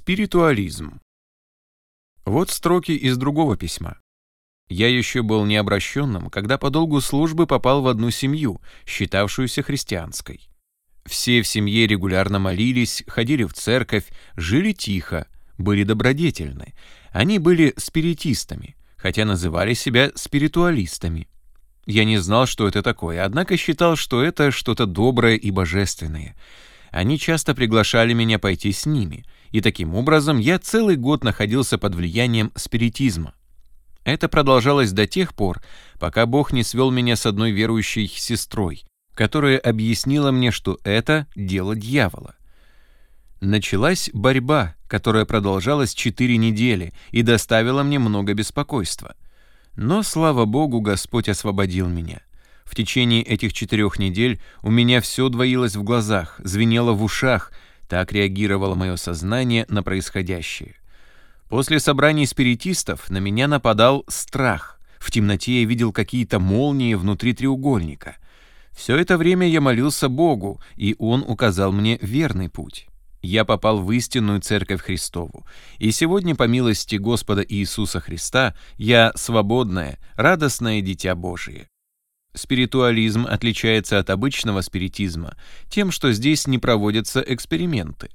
Спиритуализм. Вот строки из другого письма. Я еще был необращенным, когда по долгу службы попал в одну семью, считавшуюся христианской. Все в семье регулярно молились, ходили в церковь, жили тихо, были добродетельны. Они были спиритистами, хотя называли себя спиритуалистами. Я не знал, что это такое, однако считал, что это что-то доброе и божественное. Они часто приглашали меня пойти с ними, и таким образом я целый год находился под влиянием спиритизма. Это продолжалось до тех пор, пока Бог не свел меня с одной верующей сестрой, которая объяснила мне, что это дело дьявола. Началась борьба, которая продолжалась четыре недели и доставила мне много беспокойства. Но, слава Богу, Господь освободил меня. В течение этих четырех недель у меня все двоилось в глазах, звенело в ушах, так реагировало мое сознание на происходящее. После собраний спиритистов на меня нападал страх. В темноте я видел какие-то молнии внутри треугольника. Все это время я молился Богу, и Он указал мне верный путь. Я попал в истинную Церковь Христову, и сегодня, по милости Господа Иисуса Христа, я свободное, радостное дитя Божие. Спиритуализм отличается от обычного спиритизма тем, что здесь не проводятся эксперименты.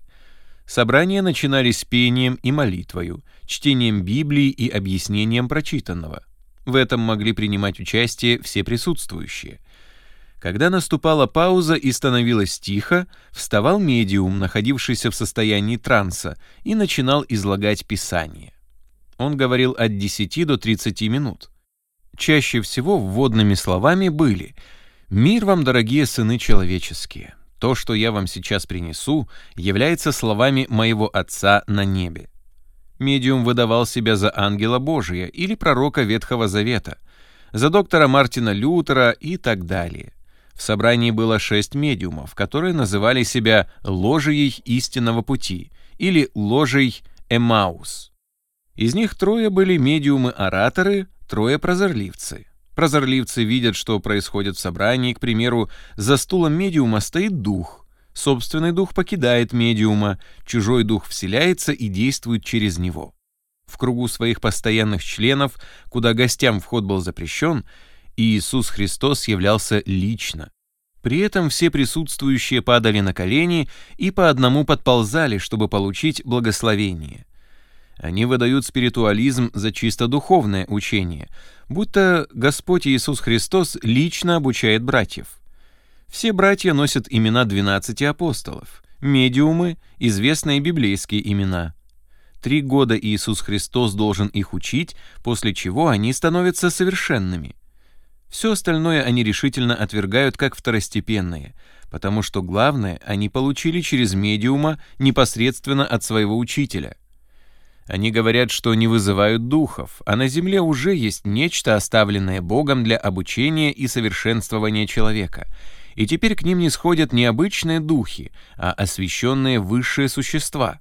Собрания начинались пением и молитвою, чтением Библии и объяснением прочитанного. В этом могли принимать участие все присутствующие. Когда наступала пауза и становилось тихо, вставал медиум, находившийся в состоянии транса, и начинал излагать Писание. Он говорил от 10 до 30 минут. Чаще всего вводными словами были «Мир вам, дорогие сыны человеческие! То, что я вам сейчас принесу, является словами моего Отца на небе. Медиум выдавал себя за ангела Божия или пророка Ветхого Завета, за доктора Мартина Лютера и так далее. В собрании было шесть медиумов, которые называли себя «ложией истинного пути» или «ложей Эмаус». Из них трое были медиумы-ораторы, трое прозорливцы. Прозорливцы видят, что происходит в собрании, к примеру, за стулом медиума стоит дух. Собственный дух покидает медиума, чужой дух вселяется и действует через него. В кругу своих постоянных членов, куда гостям вход был запрещен, Иисус Христос являлся лично. При этом все присутствующие падали на колени и по одному подползали, чтобы получить благословение. Они выдают спиритуализм за чисто духовное учение, будто Господь Иисус Христос лично обучает братьев. Все братья носят имена 12 апостолов, медиумы – известные библейские имена. Три года Иисус Христос должен их учить, после чего они становятся совершенными. Все остальное они решительно отвергают как второстепенные, потому что главное они получили через медиума непосредственно от своего учителя – они говорят, что не вызывают духов, а на земле уже есть нечто, оставленное Богом для обучения и совершенствования человека. И теперь к ним не сходят не обычные духи, а освященные высшие существа.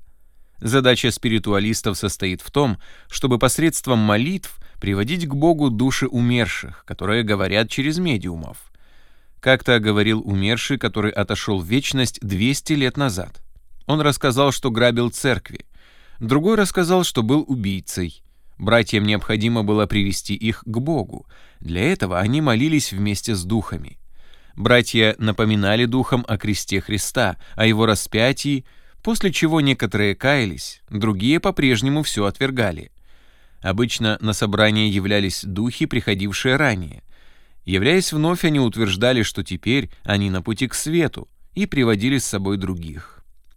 Задача спиритуалистов состоит в том, чтобы посредством молитв приводить к Богу души умерших, которые говорят через медиумов. Как-то говорил умерший, который отошел в вечность 200 лет назад. Он рассказал, что грабил церкви, Другой рассказал, что был убийцей. Братьям необходимо было привести их к Богу. Для этого они молились вместе с духами. Братья напоминали духам о кресте Христа, о его распятии, после чего некоторые каялись, другие по-прежнему все отвергали. Обычно на собрание являлись духи, приходившие ранее. Являясь вновь, они утверждали, что теперь они на пути к свету, и приводили с собой других.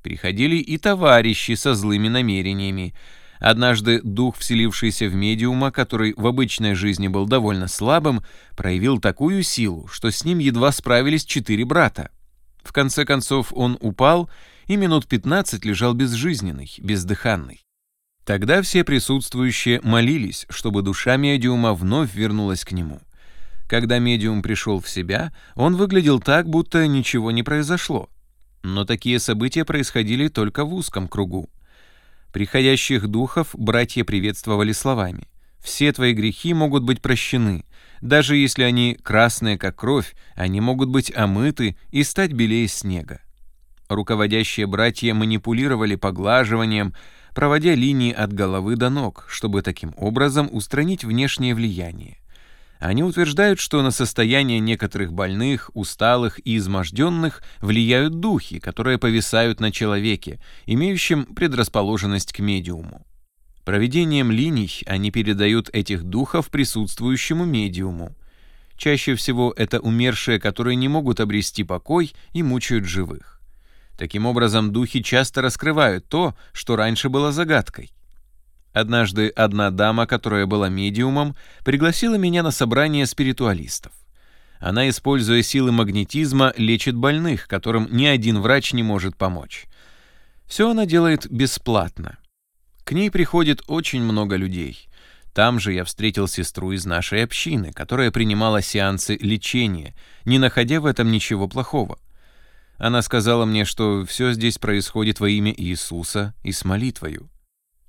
Приходили и товарищи со злыми намерениями. Однажды дух, вселившийся в медиума, который в обычной жизни был довольно слабым, проявил такую силу, что с ним едва справились четыре брата. В конце концов он упал и минут 15 лежал безжизненный, бездыханный. Тогда все присутствующие молились, чтобы душа медиума вновь вернулась к нему. Когда медиум пришел в себя, он выглядел так, будто ничего не произошло. Но такие события происходили только в узком кругу. Приходящих духов братья приветствовали словами. «Все твои грехи могут быть прощены. Даже если они красные, как кровь, они могут быть омыты и стать белее снега». Руководящие братья манипулировали поглаживанием, проводя линии от головы до ног, чтобы таким образом устранить внешнее влияние. Они утверждают, что на состояние некоторых больных, усталых и изможденных влияют духи, которые повисают на человеке, имеющем предрасположенность к медиуму. Проведением линий они передают этих духов присутствующему медиуму. Чаще всего это умершие, которые не могут обрести покой и мучают живых. Таким образом, духи часто раскрывают то, что раньше было загадкой. Однажды одна дама, которая была медиумом, пригласила меня на собрание спиритуалистов. Она, используя силы магнетизма, лечит больных, которым ни один врач не может помочь. Все она делает бесплатно. К ней приходит очень много людей. Там же я встретил сестру из нашей общины, которая принимала сеансы лечения, не находя в этом ничего плохого. Она сказала мне, что все здесь происходит во имя Иисуса и с молитвою.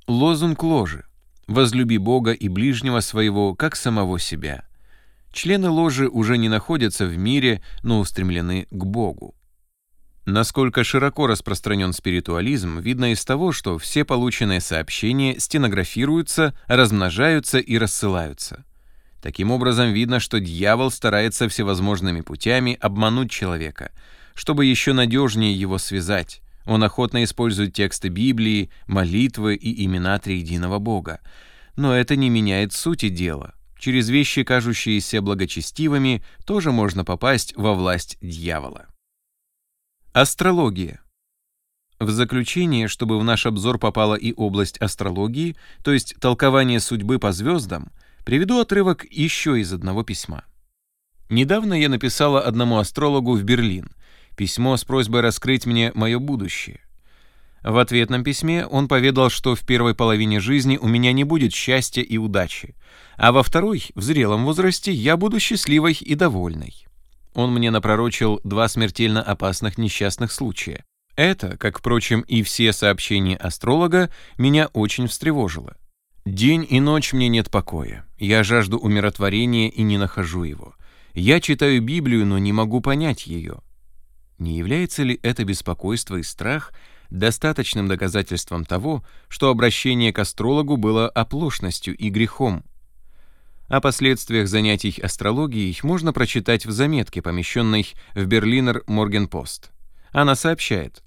Лозунг ложи «Возлюби Бога и ближнего своего, как самого себя». Члены ложи уже не находятся в мире, но устремлены к Богу. Насколько широко распространен спиритуализм, видно из того, что все полученные сообщения стенографируются, размножаются и рассылаются. Таким образом, видно, что дьявол старается всевозможными путями обмануть человека, чтобы еще надежнее его связать, он охотно использует тексты Библии, молитвы и имена Триединого Бога. Но это не меняет сути дела. Через вещи, кажущиеся благочестивыми, тоже можно попасть во власть дьявола. Астрология. В заключение, чтобы в наш обзор попала и область астрологии, то есть толкование судьбы по звездам, приведу отрывок еще из одного письма. Недавно я написала одному астрологу в Берлин, письмо с просьбой раскрыть мне мое будущее. В ответном письме он поведал, что в первой половине жизни у меня не будет счастья и удачи, а во второй, в зрелом возрасте, я буду счастливой и довольной. Он мне напророчил два смертельно опасных несчастных случая. Это, как, впрочем, и все сообщения астролога, меня очень встревожило. День и ночь мне нет покоя. Я жажду умиротворения и не нахожу его. Я читаю Библию, но не могу понять ее. Не является ли это беспокойство и страх достаточным доказательством того, что обращение к астрологу было оплошностью и грехом? О последствиях занятий астрологией можно прочитать в заметке, помещенной в Берлинер Моргенпост. Она сообщает.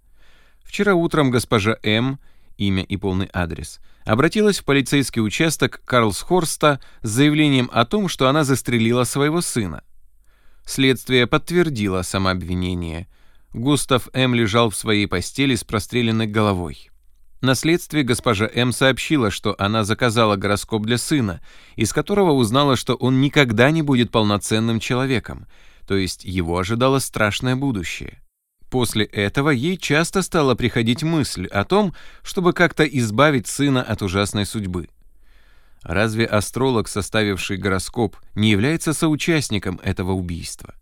Вчера утром госпожа М., имя и полный адрес, обратилась в полицейский участок Карлсхорста с заявлением о том, что она застрелила своего сына. Следствие подтвердило самообвинение – Густав М. лежал в своей постели с простреленной головой. На следствии госпожа М. сообщила, что она заказала гороскоп для сына, из которого узнала, что он никогда не будет полноценным человеком, то есть его ожидало страшное будущее. После этого ей часто стала приходить мысль о том, чтобы как-то избавить сына от ужасной судьбы. Разве астролог, составивший гороскоп, не является соучастником этого убийства?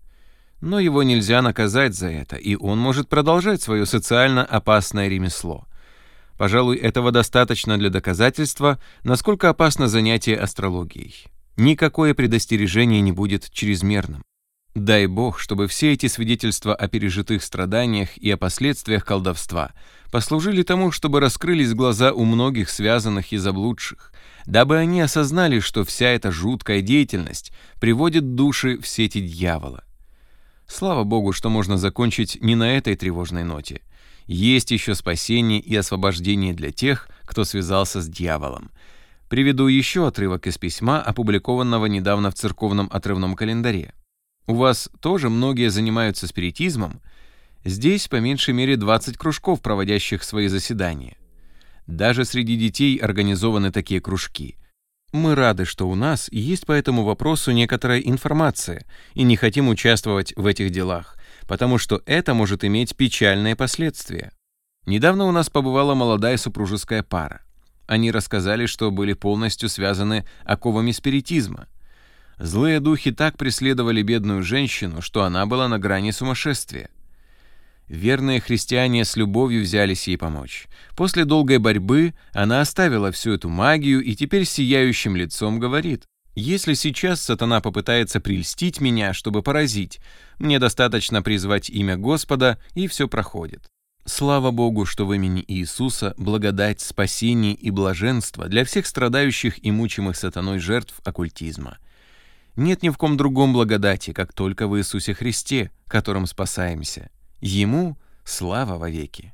Но его нельзя наказать за это, и он может продолжать свое социально опасное ремесло. Пожалуй, этого достаточно для доказательства, насколько опасно занятие астрологией. Никакое предостережение не будет чрезмерным. Дай Бог, чтобы все эти свидетельства о пережитых страданиях и о последствиях колдовства послужили тому, чтобы раскрылись глаза у многих связанных и заблудших, дабы они осознали, что вся эта жуткая деятельность приводит души в сети дьявола. Слава богу, что можно закончить не на этой тревожной ноте. Есть еще спасение и освобождение для тех, кто связался с дьяволом. Приведу еще отрывок из письма, опубликованного недавно в церковном отрывном календаре. У вас тоже многие занимаются спиритизмом? Здесь по меньшей мере 20 кружков, проводящих свои заседания. Даже среди детей организованы такие кружки. Мы рады, что у нас есть по этому вопросу некоторая информация и не хотим участвовать в этих делах, потому что это может иметь печальные последствия. Недавно у нас побывала молодая супружеская пара. Они рассказали, что были полностью связаны оковами спиритизма. Злые духи так преследовали бедную женщину, что она была на грани сумасшествия. Верные христиане с любовью взялись ей помочь. После долгой борьбы она оставила всю эту магию и теперь сияющим лицом говорит, «Если сейчас сатана попытается прельстить меня, чтобы поразить, мне достаточно призвать имя Господа, и все проходит». Слава Богу, что в имени Иисуса благодать, спасение и блаженство для всех страдающих и мучимых сатаной жертв оккультизма. Нет ни в ком другом благодати, как только в Иисусе Христе, которым спасаемся. Ему слава вовеки.